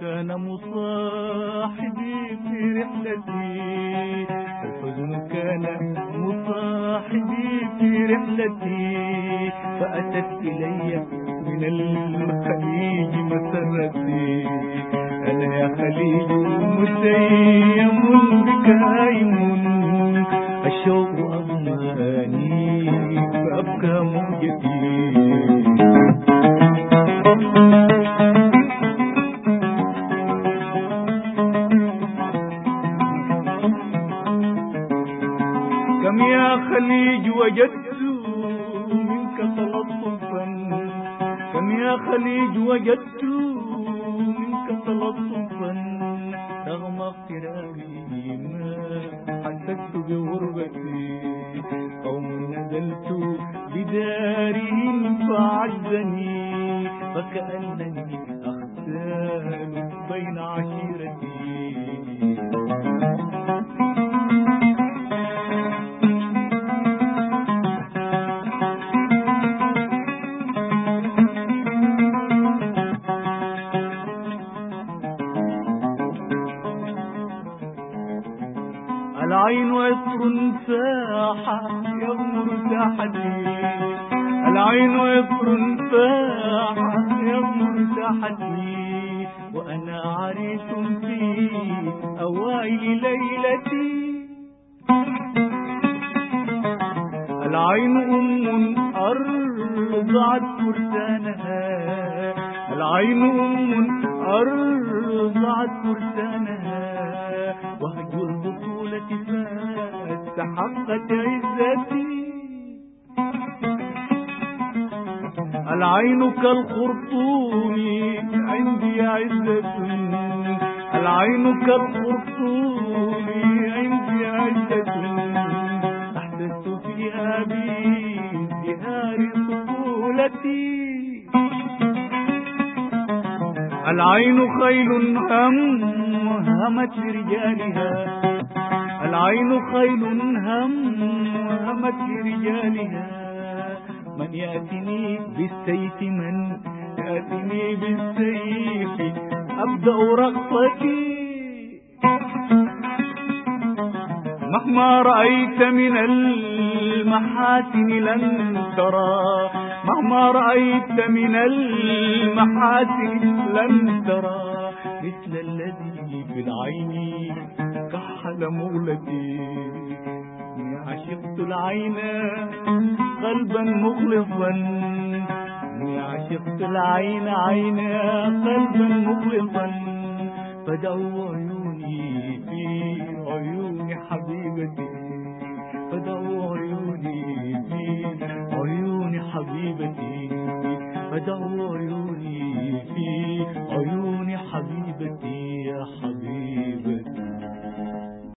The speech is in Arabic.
كان مصاحبي في رحلتي. الحزن كان مصاحبي في رحلتي فأتت إلي من الخليج مسرتي. أنا يا خليج متيم بك هايم الشوق أضماني فأبكى موجتي خليج وجدت منك تلطفا. كم يا خليج وجدت منك تلطفا. رغم اغترابي ما حسست بغربتي. قوم نزلت بدارهم فعزني. فكأنني أختال بين عشيرتي العين عطر فاح يغمر ساحتي العين عطر فاح يغمر ساحتي وأنا عريس في أوائل ليلتي. العين أم أرضعت فرسانها العين أم أرضعت فرسانها فاستحقت عزتي. العين كالخرطوم عندي عزة العين كالخرطوم عندي عزة أحدثت فيها بازدهار طفولتي العين خيل هم همت لرجالها العين خيل هم همت لرجالها من يأتني بالسيف من يأتني بالسيف أبدأ رقصتي مهما رأيت من المحاسن لن ترى. مهما رأيت من المحاسن لن ترى. مثل الذي في العين كحل مغلتي عشقت العين قلبا مخلصا عشقت العين عين قلبا مخلصا فدعوا عيوني في عيون حبيبتي. بدعوا عيوني فيك عيوني حبيبتي. بدعوا عيوني فيك عيوني حبيبتي يا حبيبتي.